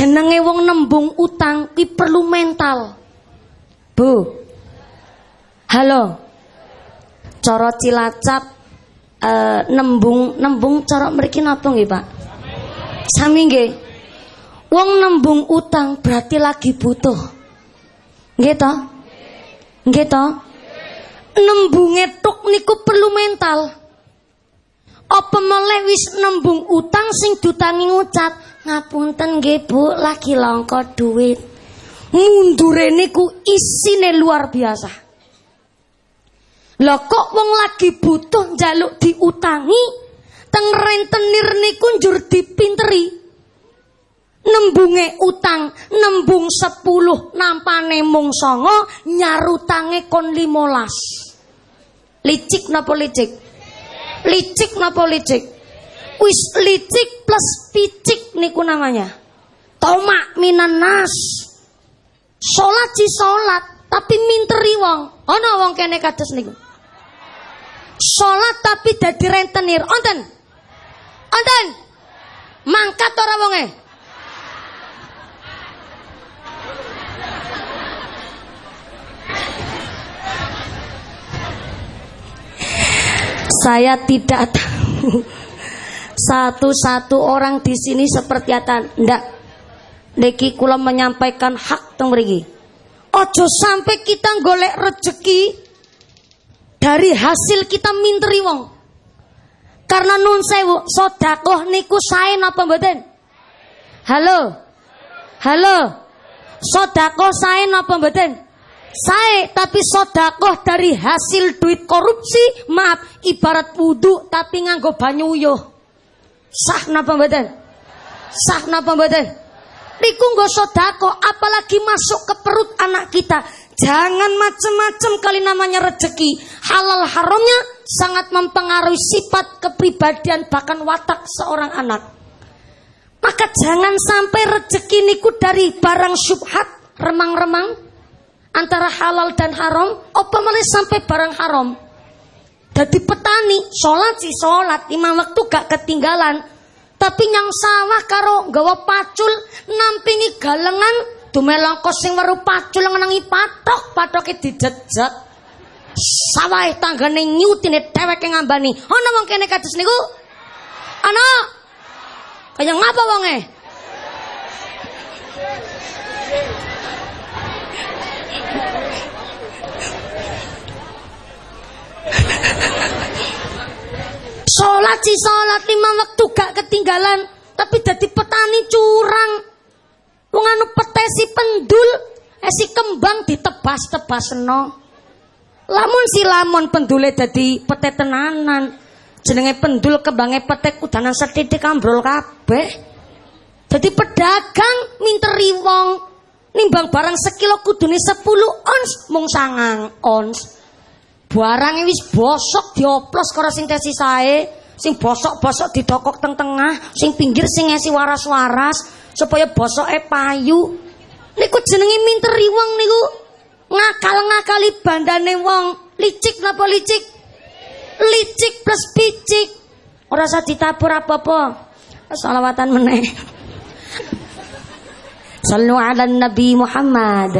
jenenge wong nembung utang ki perlu mental. Bu. Halo. Cara Cilacap eh, nembung nembung cara mriki napa nggih, Pak? Sami nggih. Wong nembung utang berarti lagi butuh. Nggih to? Nggih to? Nembunge tok niku perlu mental. Apa meleh wis nembung utang sing dutangi ngucat, ngapunten nggih Bu, lagi langka duit. Mundure niku isine luar biasa. Lah kok wong lagi butuh njaluk diutangi, teng rentenir niku njur dipinteri. Nembunge utang, nembung sepuluh, nampane mung songo, nyarutange kon limolas. Licik napa licik? Licik napa licik? Wis licik plus picik niku namanya. Tomak minan nas. Salat si salat, tapi minteri wong. Ana wong kene kados niku. Salat tapi dadi rentenir. Onten. Onten. Mangkat ora wonge? Saya tidak tahu satu-satu orang di sini seperti apa. Ndak. Niki kula menyampaikan hak teng mriki. Ojo sampai kita golek rezeki dari hasil kita minteri wong. Karena nun sewu sodakoh niku sae napa mboten? Halo. Halo. Sodakoh sae napa mboten? Sae tapi sodakoh dari hasil duit korupsi, maaf ibarat wudhu tapi nganggo banyu uyuh. Sah napa mboten? Sah napa mboten? Niku nggo sodako, apalagi masuk ke perut anak kita. Jangan macem-macem kali namanya rezeki. Halal haramnya sangat mempengaruhi sifat kepribadian bahkan watak seorang anak. Maka jangan sampai rezeki niku dari barang syubhat, remang-remang antara halal dan haram, apa malah sampai barang haram. Jadi petani, sholat sih sholat, lima waktu gak ketinggalan. Tapi yang sawah karo gawa pacul nampingi galengan dumelongko sing weru pacul ngenangi patok, patoke dijejat. Sawahe tanggane nyutine dheweke ngambani. Ana wong kene kados niku? Ana. Kaya ngapa wonge? Sih sholat lima waktu gak ketinggalan, tapi jadi petani curang. Wong anu petesi pendul, esi kembang ditebas-tebas no. Lamun si lamun pendule jadi pete tenanan. Jenenge pendul kembangnya petek udanan setitik ambrol kabeh. Jadi pedagang minteri wong nimbang barang sekilo kudune 10 ons mung sangang ons. Barang wis bosok dioplos karo sing sae, sing bosok-bosok didokok teng tengah, sing pinggir sing ngesi waras-waras supaya bosoke payu. Niku jenenge minteri wong niku. Ngakal-ngakali bandane wong. Licik napa licik? Licik plus picik. Ora usah ditabur apa-apa. Salawatan meneh. Sallu ala Nabi Muhammad.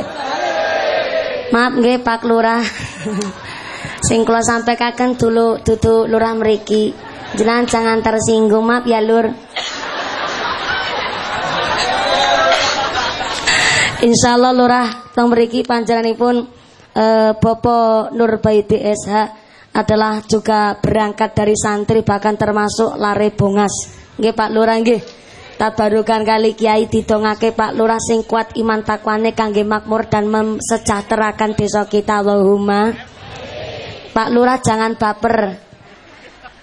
Maaf nggih Pak Lurah. Sing kula sampaikan dulu dudu lurah mriki. Jangan jangan tersinggung maaf ya lur. Insyaallah lurah teng mriki panjenenganipun eh, Bapak Nur Baiti SH adalah juga berangkat dari santri bahkan termasuk lare bongas. Nggih Pak Lurah nggih. Tabarukan kali kiai didongake Pak Lurah sing kuat iman takwane kangge makmur dan mensejahterakan desa kita Allahumma. Pak Lurah jangan baper.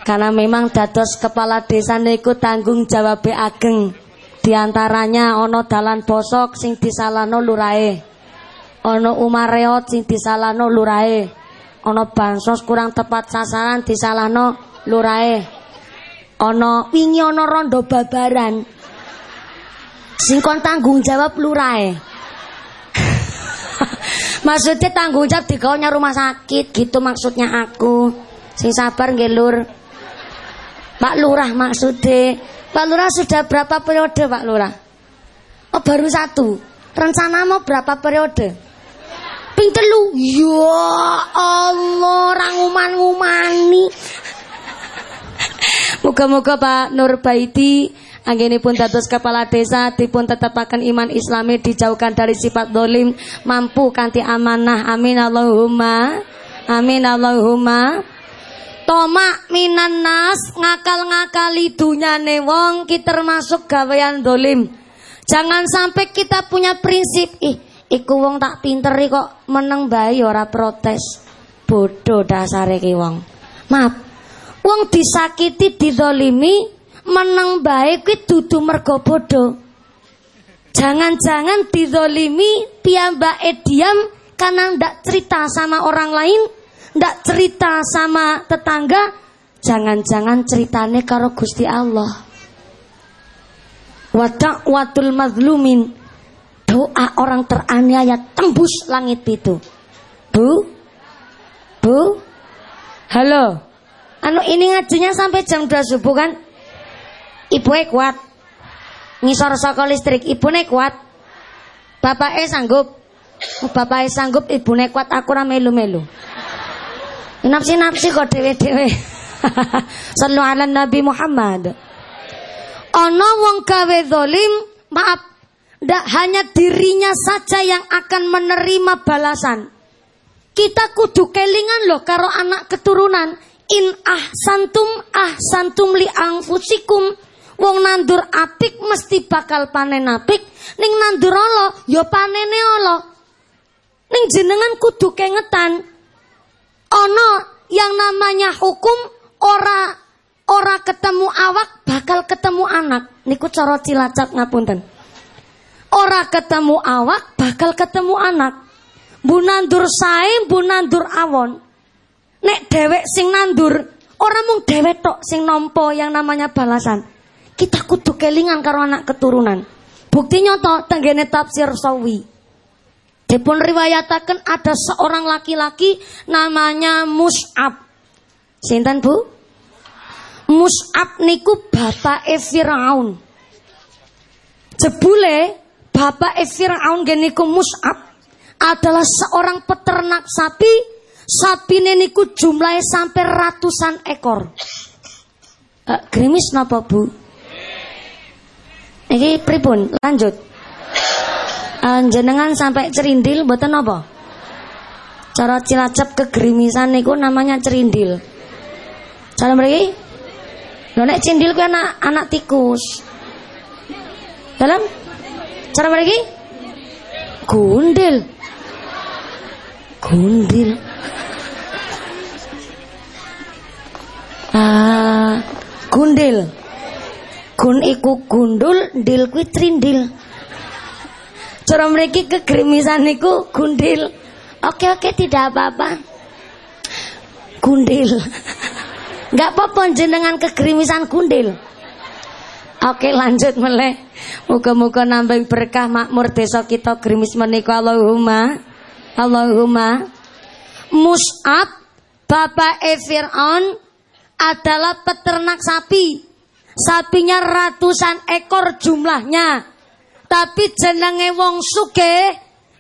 Karena memang dados kepala desa niku tanggung jawab ageng. Di antaranya ono dalan bosok sing disalano lurae. Ono umareot sing disalano lurae. Ono bansos kurang tepat sasaran disalano lurae. Ono wingi ono rondo babaran. Sing kon tanggung jawab lurae. Maksudnya tanggung jawab digawanya rumah sakit gitu maksudnya aku. Sing sabar nggih. Pak Lurah maksudnya. Pak Lurah sudah berapa periode Pak Lurah? Oh baru satu. Rencana mau berapa periode? Ping telu. Ya Allah, ranguman-ngumani. Moga-moga Pak Nur Baiti pun dados kepala desa dipun tetapaken iman islami dijauhkan dari sifat dolim mampu kanti amanah amin Allahumma amin Allahumma Toma minan nas ngakal-ngakali dunyane wong kita termasuk gawean dolim. Jangan sampai kita punya prinsip ih iku wong tak pinter kok meneng bayi ora protes. Bodoh dasare ki wong. Maaf. Wong disakiti didolimi menang baik kuwi dudu mergo bodoh. Jangan-jangan dizolimi piyambake diam karena ndak cerita sama orang lain, ndak cerita sama tetangga, jangan-jangan ceritane karo Gusti Allah. watul mazlumin doa orang teraniaya tembus langit itu. Bu, bu, halo. Anu ini ngajinya sampai jam 2 subuh kan? Ibu e kuat. Ngisor saka listrik, ibune kuat. Bapak e sanggup. Bapak e sanggup, ibune kuat, aku ra melu-melu. Nafsi-nafsi kok dhewe-dhewe. Sallu ala Nabi Muhammad. Ono wong gawe zalim, maaf, ndak hanya dirinya saja yang akan menerima balasan. Kita kudu kelingan loh karo anak keturunan. In ahsantum ahsantum li anfusikum Wong nandur apik mesti bakal panen apik, ning nandur ala ya panene ala. Ning jenengan kudu kengetan. Ana yang namanya hukum ora ora ketemu awak bakal ketemu anak. Niku cara Cilacap ngapunten. Ora ketemu awak bakal ketemu anak. Bu nandur sae, bu nandur awon. Nek dewek sing nandur, ora mung dewek tok sing nompo yang namanya balasan. Kita kudu kelingan karo anak keturunan. Bukti nyoto tenggene tafsir sawi. Dipun riwayataken ada seorang laki-laki namanya Mus'ab. Sinten Bu? Mus'ab niku bapak Firaun. Jebule bapak Firaun geniku Mus'ab adalah seorang peternak sapi. Sapi niku jumlahnya sampai ratusan ekor. Uh, grimis napa Bu? Iki pripun? Lanjut. Uh, jenengan sampai cerindil mboten apa? Cara Cilacap kegerimisan niku namanya cerindil. Cara mriki? Lho nek cindil ku anak anak tikus. Dalam? Cara mriki? Gundil. Gundil. Ah, gundil. Gun iku gundul, dil kuwi trindil. Cara mriki kegrimisan niku gundil. Oke oke tidak apa-apa. Gundil. Enggak apa-apa jenengan kegrimisan gundil. Oke lanjut meleh. Muga-muga nambah berkah makmur desa kita grimis menika Allahumma. Allahumma. Mus'ab Bapak E adalah peternak sapi Sapinya ratusan ekor jumlahnya. Tapi jenenge wong suge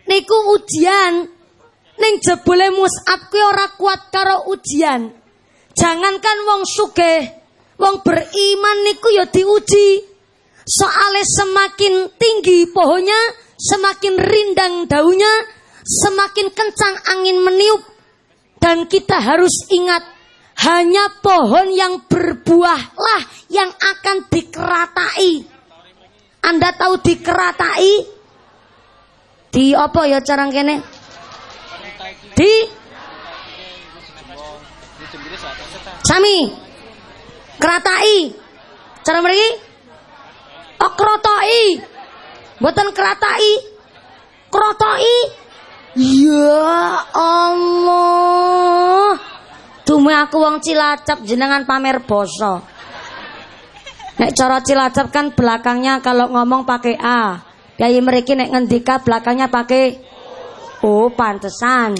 niku ujian. Ning jebule Mus'ab kuwi ora kuat karo ujian. Jangankan wong suge, wong beriman niku ya diuji. Soalnya semakin tinggi pohonnya, semakin rindang daunnya, semakin kencang angin meniup. Dan kita harus ingat hanya pohon yang berbuahlah yang akan dikeratai. Anda tahu dikeratai? Di apa ya cara kene? Di Sami. Keratai. Cara mriki? Oh krotoi. Mboten keratai. Krotoi. Ya Allah. Dume aku wong Cilacap jenengan pamer boso. Nek cara Cilacap kan belakangnya kalau ngomong pakai A. Kiai mereka nek ngendika belakangnya pakai O, pantesan.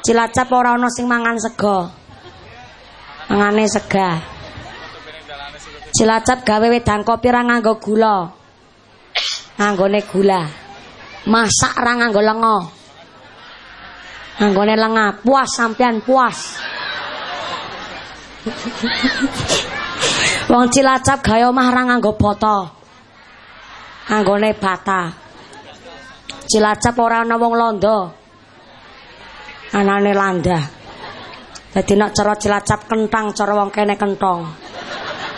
Cilacap ora ana sing mangan sego. Mangane sega. Cilacap gawe wedang kopi ra nganggo gula. Anggone gula. Masak ra nganggo lenga. Anggone lenga, puas sampean puas. Wong Cilacap gawe omah ra nganggo boto. Anggone bata. Cilacap ora ana wong londo. Anane landah. Dadi nek cara Cilacap kentang, cara wong kene kentong.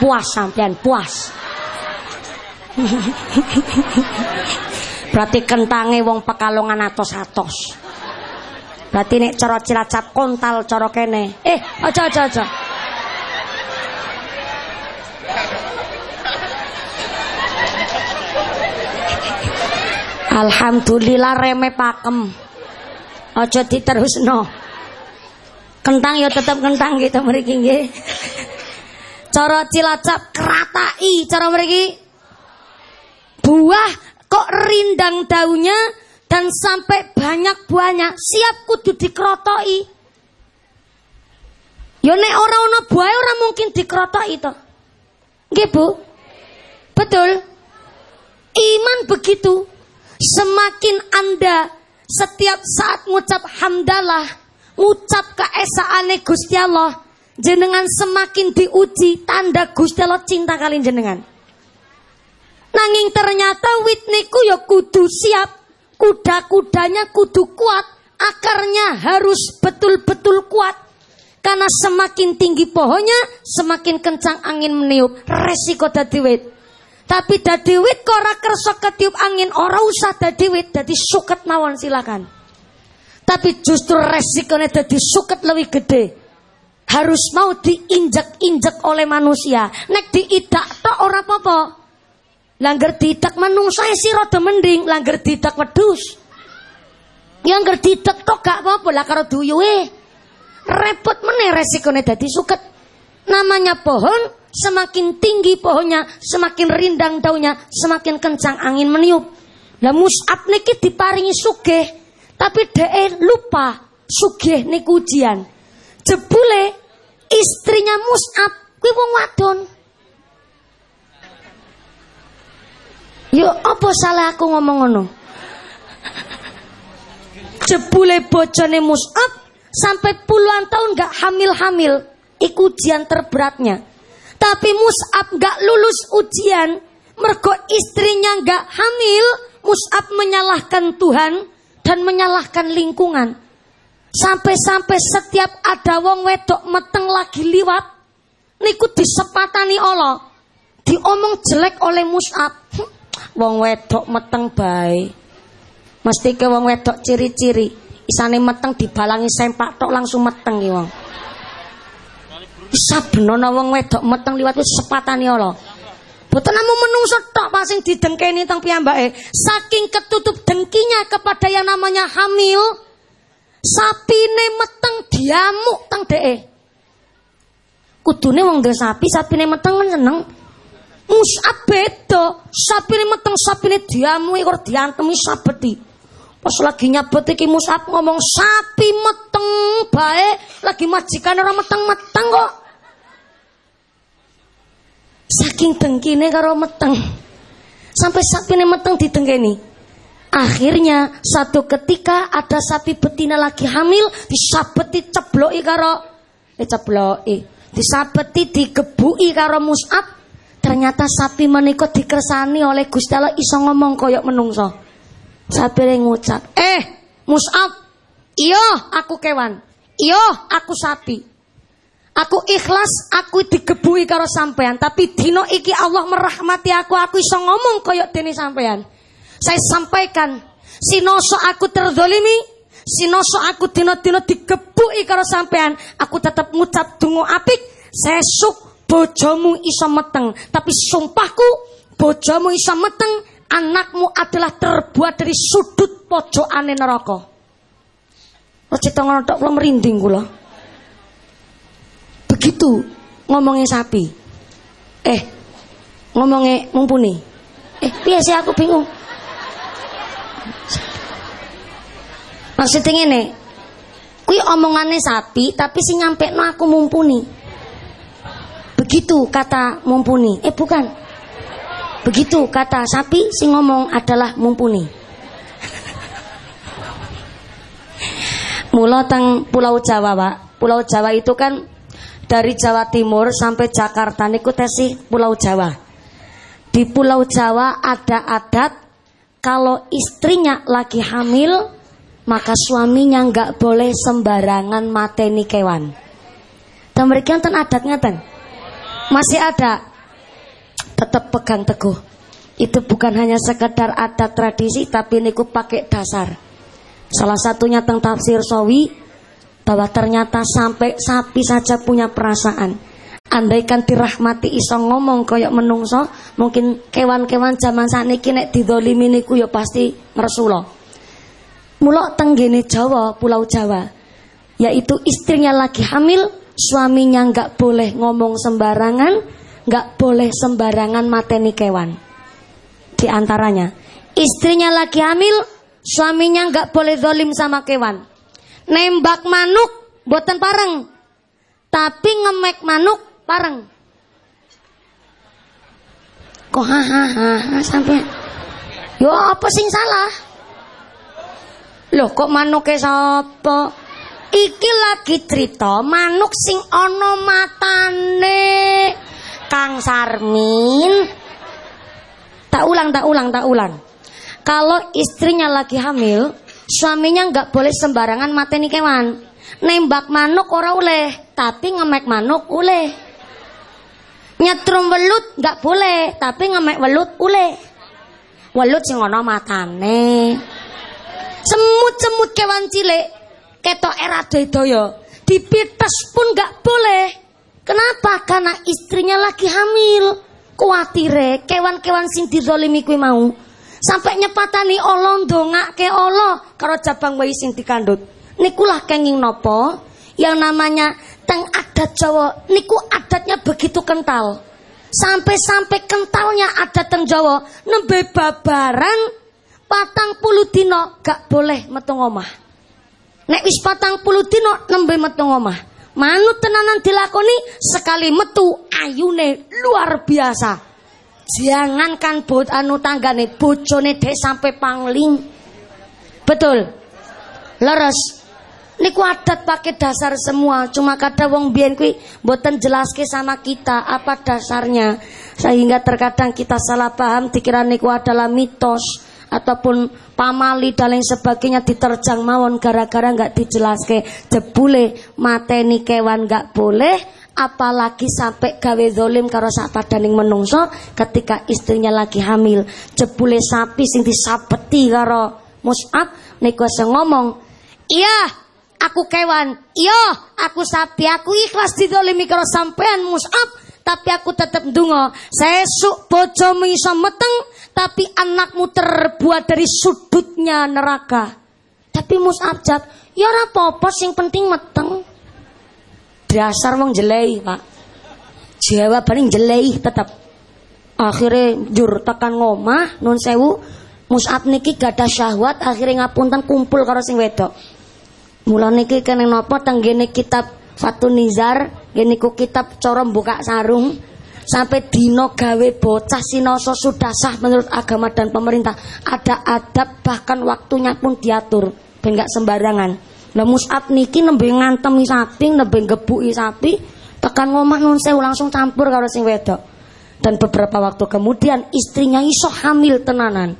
Puas sampean, puas. Berarti kentange wong Pekalongan atos-atos. Berarti nek cara Cilacap kontal cara kene. Eh, aja aja aja. Alhamdulillah reme pakem. Aja diterusno. Kentang ya tetep kentang gitu mriki nggih. Cara Cilacap keratai cara mriki. Buah kok rindang daunnya dan sampai banyak buahnya siap kudu dikrotoi. Yo nek ora ana buah ora mungkin dikrotoki to. Nggih, Bu? Betul. Iman begitu. Semakin Anda setiap saat ngucap hamdalah, ngucap keesaane Gusti Allah, jenengan semakin diuji tanda Gusti Allah cinta kalian jenengan. Nanging ternyata wit niku ya kudu siap, kuda-kudanya kudu kuat, akarnya harus betul-betul kuat. Karena semakin tinggi pohonnya, semakin kencang angin meniup. Resiko dadi wit. Tapi dadi wit ora kersa ketiup angin, ora usah dadi wit, dadi suket mawon silakan. Tapi justru resikonya dadi suket lebih gede. Harus mau diinjak-injak oleh manusia. Nek diidak tok ora apa-apa. Langgar didak manungsa sih rada mending, langgar didak wedus. Yang didak tok gak apa-apa lah karo duyuhe. Repot meneh resikone dadi suket. Namanya pohon, semakin tinggi pohonnya, semakin rindang daunnya, semakin kencang angin meniup. Lah Mus'ab niki diparingi sugih, tapi dhek lupa sugih niku ujian. Jebule istrinya Mus'ab kuwi wong wadon. Yo apa salah aku ngomong ngono? Jebule bojone Mus'ab sampai puluhan tahun gak hamil-hamil. Iku ujian terberatnya. Tapi Mus'ab gak lulus ujian. Mergo istrinya gak hamil. Mus'ab menyalahkan Tuhan dan menyalahkan lingkungan. Sampai-sampai setiap ada wong wedok meteng lagi liwat. Niku disepatani Allah. Diomong jelek oleh Mus'ab. Wong wedok meteng bae. Mesti ke wong wedok ciri-ciri. Isane meteng dibalangi sempak tok langsung meteng ki wong. Sabenono wong wedok meteng liwat wis sepatane Allah. Boten namung menungso tok pas sing didengkeni teng piyambake. Saking ketutup dengkinya kepada yang namanya hamil, sapine meteng diamuk teng dheke. Kudune wong duwe sapi, sapine meteng kan seneng. Mus'ab beda, sapine meteng sapine diamuk kok diantemi sabeti. Pas lagi nyabet iki Mus'ab ngomong sapi meteng bae, lagi majikan ora meteng-meteng kok. Saking dengkine karo meteng. Sampai sapine meteng didengkeni. Akhirnya satu ketika ada sapi betina lagi hamil disabeti cebloki karo eh cebloki. Disabeti digebuki karo Mus'ab. Ternyata sapi menika dikersani oleh Gusti Allah iso ngomong koyok menungso. Sapi ngucap, "Eh, Mus'ab, iya aku kewan. Iya aku sapi. Aku ikhlas aku digebui karo sampean, tapi dino iki Allah merahmati aku, aku iso ngomong koyok dene sampean. Saya sampaikan, sinoso aku terzolimi, sinoso aku dino-dino digebui karo sampean, aku tetap ngucap dungo apik, sesuk bojomu iso meteng, tapi sumpahku bojomu iso meteng, anakmu adalah terbuat dari sudut pojokane neraka. Ojo ngono tok merinding kula. Begitu ngomongnya sapi. Eh, ngomongnya mumpuni. Eh, sih aku bingung. Maksudnya ngene. Kuwi omongannya sapi tapi sing nyampe no aku mumpuni. Begitu kata mumpuni. Eh bukan. Begitu kata sapi si ngomong adalah mumpuni. Mula teng Pulau Jawa, Pak. Pulau Jawa itu kan dari Jawa Timur sampai Jakarta niku tesih Pulau Jawa. Di Pulau Jawa ada adat kalau istrinya lagi hamil maka suaminya nggak boleh sembarangan mateni kewan. Dan mereka enten adatnya ten. Masih ada. Tetap pegang teguh. Itu bukan hanya sekedar adat tradisi tapi niku pakai dasar. Salah satunya tentang tafsir sawi bahwa ternyata sampai sapi saja punya perasaan. Andaikan dirahmati iso ngomong koyok menungso, mungkin kewan-kewan zaman sakniki nek didolimi niku ya pasti ngersula. Mula tenggene Jawa, Pulau Jawa, yaitu istrinya lagi hamil, suaminya nggak boleh ngomong sembarangan, nggak boleh sembarangan mateni kewan. Di antaranya, istrinya lagi hamil, Suaminya nggak boleh zolim sama kewan. Nembak manuk buatan pareng. Tapi ngemek manuk pareng. Kok hahaha sampai Yo apa sing salah? Loh kok manuke sapa? Iki lagi cerita manuk sing ana matane. Kang Sarmin. Tak ulang, tak ulang, tak ulang. Kalau istrinya lagi hamil, suaminya nggak boleh sembarangan mateni kewan. Nembak manuk ora oleh, tapi ngemek manuk oleh. Nyetrum welut nggak boleh, tapi ngemek welut oleh. Welut sing ana matane. Semut-semut kewan cilik ketok era daya. Dipites pun nggak boleh. Kenapa? Karena istrinya lagi hamil. Kuatire kewan-kewan sing dizolimi kuwi mau Sampai nyepatani Allah ke Allah karo cabang bayi sing dikandut. Nikulah kenging nopo yang namanya teng adat Jawa niku adatnya begitu kental. Sampai-sampai kentalnya adat teng Jawa nembe babaran patang puluh dino gak boleh metu omah. Nek wis patang puluh dino nembe metu omah. Manut tenanan dilakoni sekali metu ayune luar biasa. Jangankan bot anu tanggane bojone dek sampai pangling. Betul. Leres. Niku adat pakai dasar semua. Cuma kata wong biyen kuwi mboten jelaske sama kita apa dasarnya. Sehingga terkadang kita salah paham dikira niku adalah mitos ataupun pamali dan lain sebagainya diterjang mawon gara-gara nggak dijelaske jebule mateni kewan nggak boleh apalagi sampai gawe zolim karo sak padaning menungso ketika istrinya lagi hamil jebule sapi sing disapeti karo Mus'ab niku ngomong iya aku kewan. Iya aku sapi. Aku ikhlas dizolimi karo sampean Mus'ab. Tapi aku tetap dungo sesuk bojomu iso meteng tapi anakmu terbuat dari sudutnya neraka. Tapi Mus'ab jawab ya ora apa-apa sing penting meteng dasar wong jelei pak. Paling jelei tetap akhirnya jur tekan ngomah nun sewu. Musab niki gada syahwat akhirnya ngapunten kumpul karo sing wedok. Mula niki kene nopo tenggene kitab Fatun Nizar gini ku kitab corom buka sarung. Sampai dino gawe bocah sinoso sudah sah menurut agama dan pemerintah. Ada adab bahkan waktunya pun diatur. Ben sembarangan Lah Mus'ab niki nembe ngantemi sapi, nembe gebuki sapi, tekan ngomah nun sewu langsung campur karo sing wedok. Dan beberapa waktu kemudian istrinya iso hamil tenanan.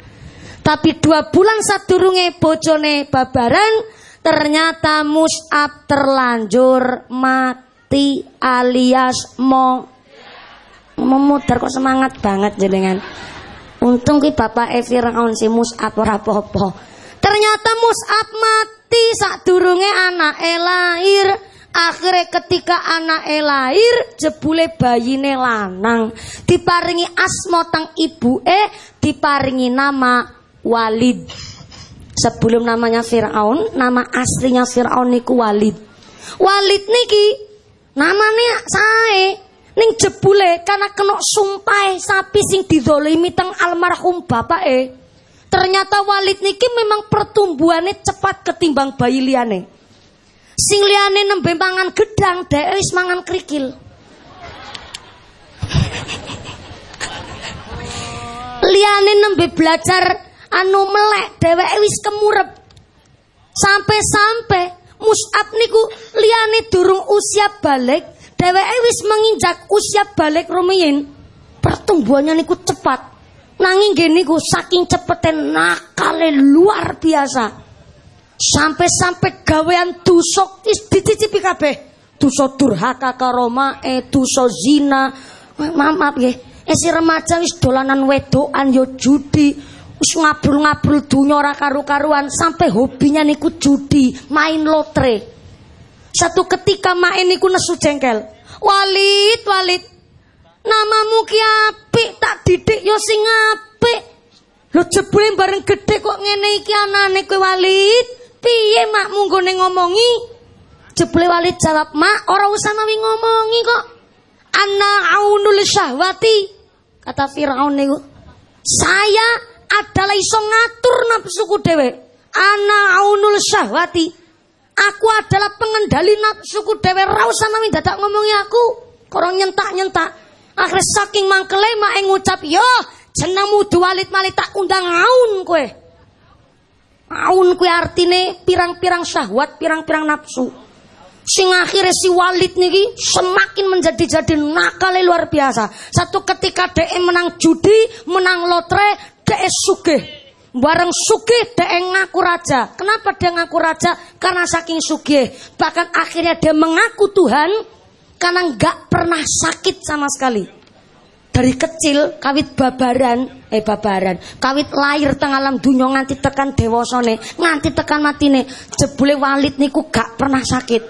Tapi dua bulan sadurunge bojone babaran, ternyata Mus'ab terlanjur mati alias mo memudar kok semangat banget jenengan. Untung ki bapak E Firaun si Mus'ab ora apa-apa. Ternyata Mus'ab mati mati sadurunge anake lahir. Akhirnya ketika anak lahir jebule bayine lanang diparingi asma tang eh diparingi nama Walid. Sebelum namanya Firaun, nama aslinya Firaun niku Walid. Walid niki namanya sae ning jebule karena kena sumpah sapi sing didolimi teng almarhum bapak eh Ternyata Walid niki memang pertumbuhannya cepat ketimbang bayi liane. Sing liane nembe mangan gedang, dhek mangan krikil. liyane nembe belajar anu melek dheweke wis kemurep sampai-sampai Mus'ab niku liyane durung usia balik dheweke menginjak usia balik rumiyin pertumbuhannya niku cepat nanging gini niku saking cepete nakale luar biasa. Sampai-sampai gawean tusok is diticipi kabeh. Dosa durhaka karoma eh dosa zina. Maaf ya eh si remaja wis dolanan wedoan yo judi. Wis ngabrul-ngabrul dunya ora karu-karuan. Sampai hobinya niku judi main lotre. Satu ketika main niku nesu jengkel. Walid Walid namamu ki apik tak didik yo sing apik lo jebule bareng gede kok ngene iki anane kowe Walid piye mak munggone ngomongi Jebule Walid jawab, "Mak, ora usah mawi ngomongi kok. Ana aunul syahwati." Kata Firaun niku. Saya adalah iso ngatur nafsuku dhewe. Ana aunul syahwati. Aku adalah pengendali nafsuku dhewe. Ora usah mawi dadak ngomongi aku. Korong nyentak-nyentak. Akhirnya saking mangkele mak ngucap, "Yo, jenengmu Walid Malik tak undang aun kowe." Aun kue artine pirang-pirang syahwat, pirang-pirang nafsu. Sing akhirnya si Walid niki semakin menjadi-jadi nakal luar biasa. Satu ketika DE menang judi, menang lotre, DE sugih. Bareng sugih DE ngaku raja. Kenapa dia ngaku raja? Karena saking sugih. Bahkan akhirnya dia mengaku Tuhan karena nggak pernah sakit sama sekali. Dari kecil kawit babaran, eh babaran, kawit lahir tengah alam dunia nganti tekan dewasane, nganti tekan matine, jebule Walid niku gak pernah sakit.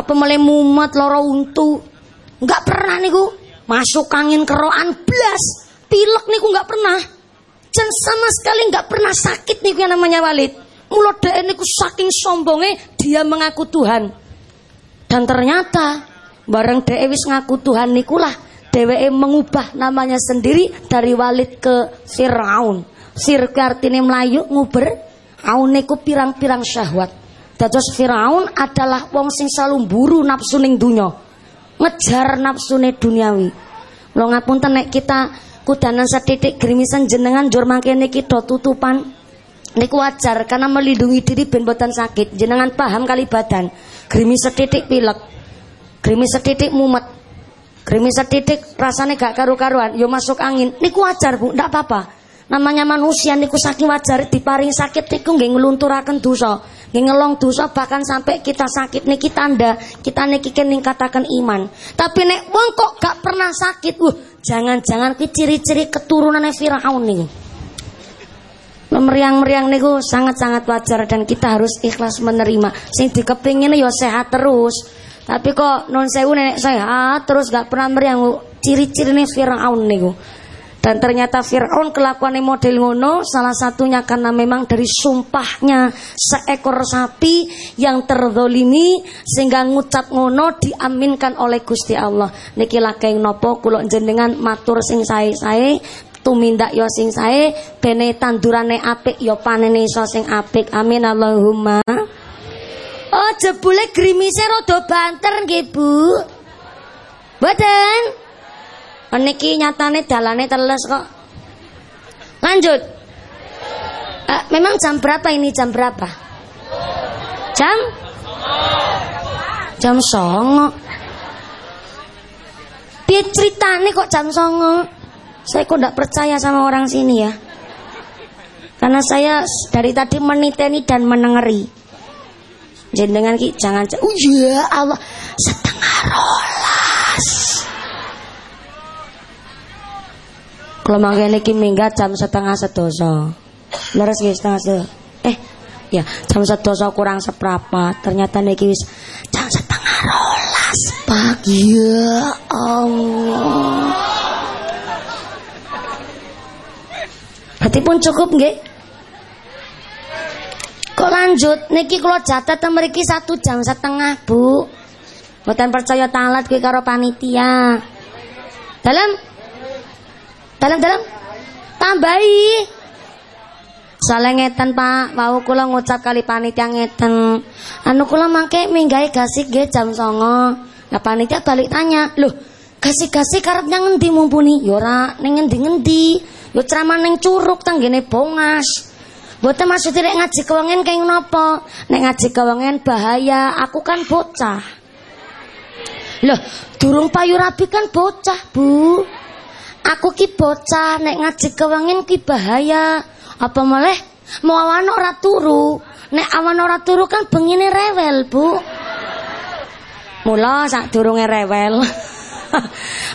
Apa mulai mumet loro untu. Enggak pernah niku. Masuk angin keroan blas. Pilek niku enggak pernah. Dan sama sekali enggak pernah sakit niku yang namanya Walid. Mulut dhek niku saking sombongnya dia mengaku Tuhan. Dan ternyata bareng dhek wis ngaku Tuhan nikulah dheweke mengubah namanya sendiri dari Walid ke Firaun. Fir artinya melayu nguber, aun pirang-pirang syahwat. Dados Firaun adalah wong sing selalu buru nafsu ning dunya. Ngejar nafsune duniawi. Lo ngapunten nek kita kudanan setitik grimisan jenengan jur mangke niki do tutupan. Niku wajar karena melindungi diri ben sakit. Jenengan paham kali badan. Grimis setitik pilek. Grimis setitik mumet. Grimis setitik rasane gak karu-karuan, yo masuk angin. Niku wajar, Bu, ndak apa-apa. Namanya manusia niku saking wajar diparing sakit niku nggih nglunturaken dosa. Nggih ngelong dosa bahkan sampai kita sakit niki tanda kita niki ningkataken iman. Tapi nek wong kok gak pernah sakit, uh jangan-jangan ki ciri-ciri keturunan Firaun niku. Meriang-meriang niku sangat-sangat wajar dan kita harus ikhlas menerima. Sing dikepingin ya sehat terus. Tapi kok non sewu nenek sehat terus gak pernah meriang ciri-ciri Firaun niku. Dan ternyata Fir'aun kelakuan model ngono salah satunya karena memang dari sumpahnya seekor sapi yang terzolimi sehingga ngucap ngono diaminkan oleh Gusti Allah. Niki lakeng nopo kulo jenengan matur sing sae-sae tumindak yo sing sae bene tandurane apik yo panene iso sing apik. Amin Allahumma. Oh jebule grimise rada banter nggih Bu. Boten? Niki nyatane dalane teles kok. Lanjut. Uh, memang jam berapa ini jam berapa? Jam? Jam songo. Dia ceritane kok jam songo. Saya kok tidak percaya sama orang sini ya. Karena saya dari tadi meniteni dan menengeri. Jenengan ki jangan oh ya Allah setengah rolas. Kalau mangkene iki minggat jam setengah sedoso. Leres guys setengah sedoso. Eh, ya jam sedoso kurang seprapat. Ternyata niki wis jam setengah rolas pagi. Ya Allah. Berarti pun cukup nggih? Kok lanjut? Niki kalau catat mriki satu jam setengah, Bu. Bukan percaya talat kuwi karo panitia. Dalam dalam-dalam tambahi. Soalnya ngeten Pak, mau kula ngucap kali panitia ngeten. Anu kula mangke minggahi gasik nggih jam songo. Nah panitia balik tanya, "Loh, Kasih-kasih karep nyang ngendi mumpuni? Ya ora ning ngendi-ngendi. Ya ceramah ning curug tanggene bongas. Mboten maksudnya nek ngaji kewengen kayak napa? Nek ngaji kewengen bahaya, aku kan bocah. Loh, durung payu rabi kan bocah, Bu. Aku ki bocah, nek ngaji kewengen ki bahaya. Apa malah mau awan ora turu. Nek awan ora turu kan bengine rewel, Bu. Mula sak durunge rewel.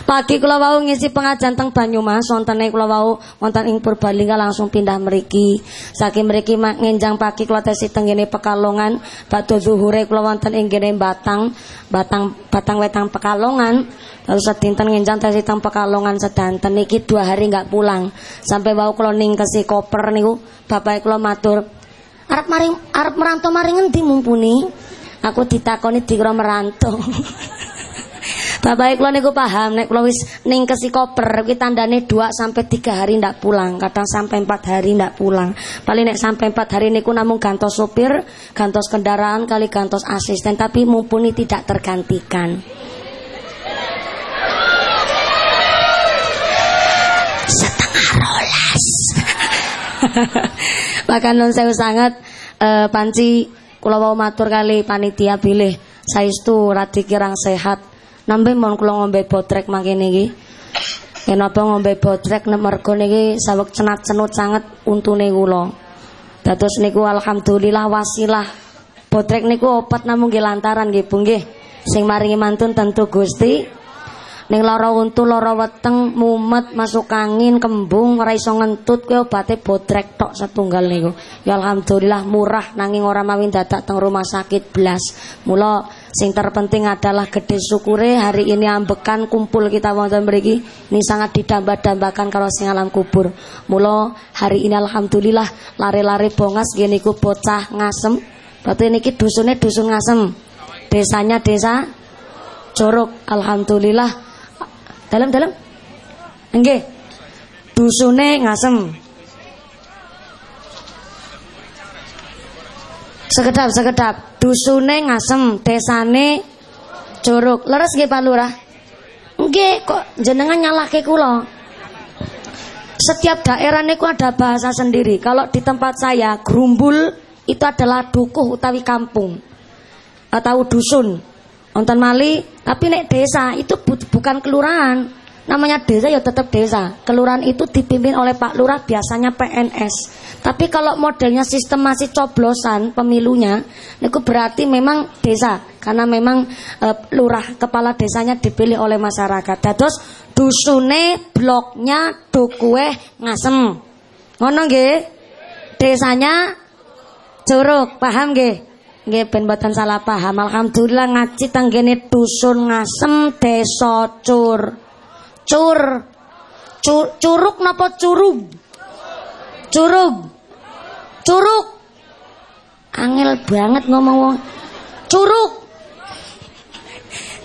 Pagi kula wau ngisi pengajian teng Banyumas wonten kula wau wonten ing Purbalingga langsung pindah mriki. Saking mriki ngenjang pagi kula tesi teng ngene Pekalongan, badhe zuhure kula wonten ing kene Batang, Batang Batang Wetang Pekalongan. Lalu sedinten ngenjang tesi teng Pekalongan sedanten niki dua hari nggak pulang. Sampai wau kula ning kesi koper niku bapak kula matur, arep maring arep merantau maring endi mumpuni? Aku ditakoni dikira merantau. Bapak kula niku paham nek kula wis ning kesi koper kuwi tandane 2 sampai 3 hari ndak pulang, kadang sampai 4 hari ndak pulang. Paling nek sampai 4 hari niku namung gantos sopir, gantos kendaraan kali gantos asisten tapi mumpuni tidak tergantikan. Setengah rolas. Bahkan non saya sangat uh, panci kula wau matur kali panitia bilih saestu radi kirang sehat Nambe mon kula ngombe botrek mangkene iki. Yen apa ngombe botrek mergo niki saweg cenat-cenut sanget untune kula. Dados niku alhamdulillah wasilah. Botrek niku obat namung nggih lantaran nggih Bu nggih. Sing maringi mantun tentu Gusti. Ning lara untu, lara weteng, mumet, masuk angin, kembung, ora iso ngentut kuwi obate botrek tok setunggal niku. Ya alhamdulillah murah nanging ora mawin dadak teng rumah sakit blas. Mula Sing terpenting adalah gede syukure hari ini ambekan kumpul kita wonten mriki ini sangat didamba-dambakan kalau sing alam kubur. Mula hari ini alhamdulillah lari-lari bongas gini ku bocah ngasem. Berarti niki dusune dusun ngasem. Desanya desa Jorok. Alhamdulillah. Dalam-dalam. Nggih. Dusune ngasem. Sekedap, sekedap. Dusune ngasem, desane jorok. Leres nggih Pak Lurah? Nggih, kok jenengan nyalahke kula. Setiap daerah niku ada bahasa sendiri. Kalau di tempat saya, Grumbul itu adalah dukuh utawi kampung atau dusun. Nonton Mali, tapi nek desa itu bu bukan kelurahan. Namanya desa ya tetap desa. Kelurahan itu dipimpin oleh Pak Lurah biasanya PNS. Tapi kalau modelnya sistem masih coblosan pemilunya, itu berarti memang desa karena memang e, lurah kepala desanya dipilih oleh masyarakat. Terus dusune bloknya dukue ngasem. Ngono nggih? Desanya Curug, paham nggih? Nggih ben salah paham. Alhamdulillah ngaji tanggene dusun ngasem desa Cur. Cur. Cur curug napa curug? Curug. Curug. Angel banget ngomong wong. Curug.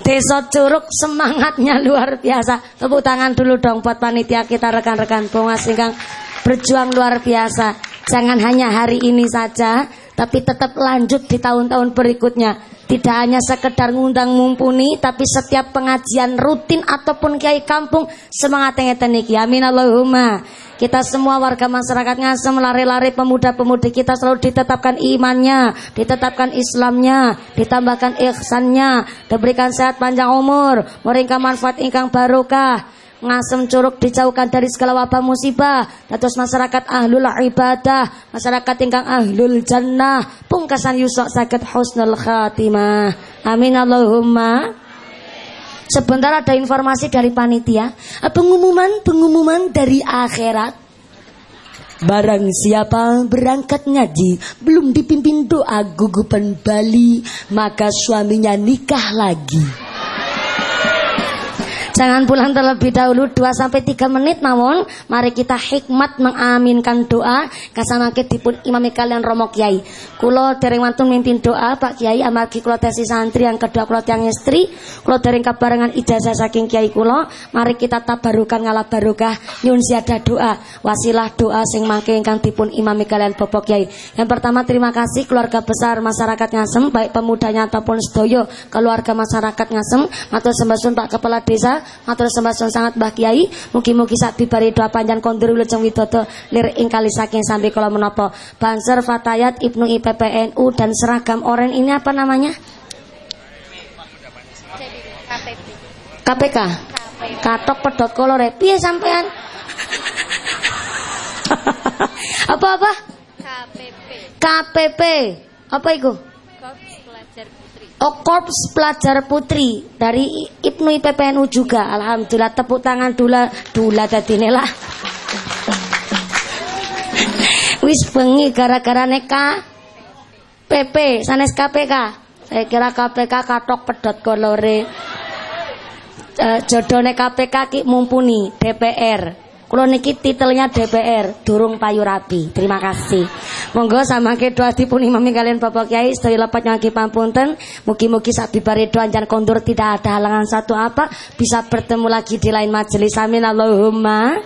Desa Curug semangatnya luar biasa. Tepuk tangan dulu dong buat panitia kita rekan-rekan Bongas ingkang berjuang luar biasa. Jangan hanya hari ini saja, tapi tetap lanjut di tahun-tahun berikutnya. Tidak hanya sekedar ngundang mumpuni, tapi setiap pengajian rutin ataupun kiai kampung semangat ngeten iki. Amin Allahumma. Kita semua warga masyarakat ngasem lari-lari pemuda-pemudi kita selalu ditetapkan imannya, ditetapkan Islamnya, ditambahkan ihsannya, diberikan sehat panjang umur, meringkah manfaat ingkang barokah ngasem curug dijauhkan dari segala wabah musibah. Dados masyarakat ahlul ibadah masyarakat ingkang ahlul jannah pungkasan yusok sakit husnul khatimah. Amin Allahumma. Sebentar ada informasi dari panitia. Pengumuman pengumuman dari akhirat. Barang siapa berangkat ngaji belum dipimpin doa gugupan Bali maka suaminya nikah lagi. Jangan pulang terlebih dahulu 2 sampai 3 menit namun mari kita hikmat mengaminkan doa kasanake dipun imami kalian Romo Kiai. Kula dereng wantun mimpin doa Pak Kiai amargi kula tesi santri yang kedua kula tiang istri, kula dereng kabarengan ijazah saking Kiai kula. Mari kita tabarukan ngalah barokah nyun siada doa wasilah doa sing mangke ingkang dipun imami kalian Bapak Kiai. Yang pertama terima kasih keluarga besar masyarakat Ngasem baik pemudanya ataupun sedoyo keluarga masyarakat Ngasem matur sembasun Pak Kepala Desa matur sembah sangat Mbah Kiai. Mugi-mugi sak bibari doa panjang kondur wilujeng widodo lir ing kali saking sampai kala menapa. Banser Fatayat Ibnu IPPNU dan seragam oren. Ini apa namanya? KPK Katok pedot kolore. Piye sampean? Apa-apa? KPP KPP. Apa itu? Oh, Korps Pelajar Putri dari Ibnu IPPNU juga. Alhamdulillah tepuk tangan dula dula dadine lah. Wis bengi gara-gara neka PP sanes KPK. Saya kira KPK katok pedot kolore. Eh, jodone KPK ki mumpuni DPR. Kulo niki titelnya DPR, durung payu rapi. Terima kasih. Monggo samangke doa dipun imami kalian Bapak Kiai sedaya lepat nyangki pampunten. Mugi-mugi sak bibare doa jan kondur tidak ada halangan satu apa bisa bertemu lagi di lain majelis. Amin Allahumma.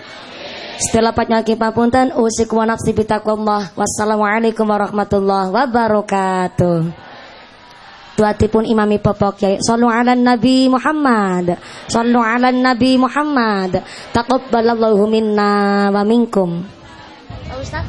Setelah lepat nyangki pampunten usik wa nafsi bitaqwallah. Wassalamualaikum warahmatullahi wabarakatuh. Doatipun imami Bapak Kiai. Sallu ala Nabi Muhammad. Sallu ala Nabi Muhammad. Taqabbalallahu minna wa minkum. Ustaz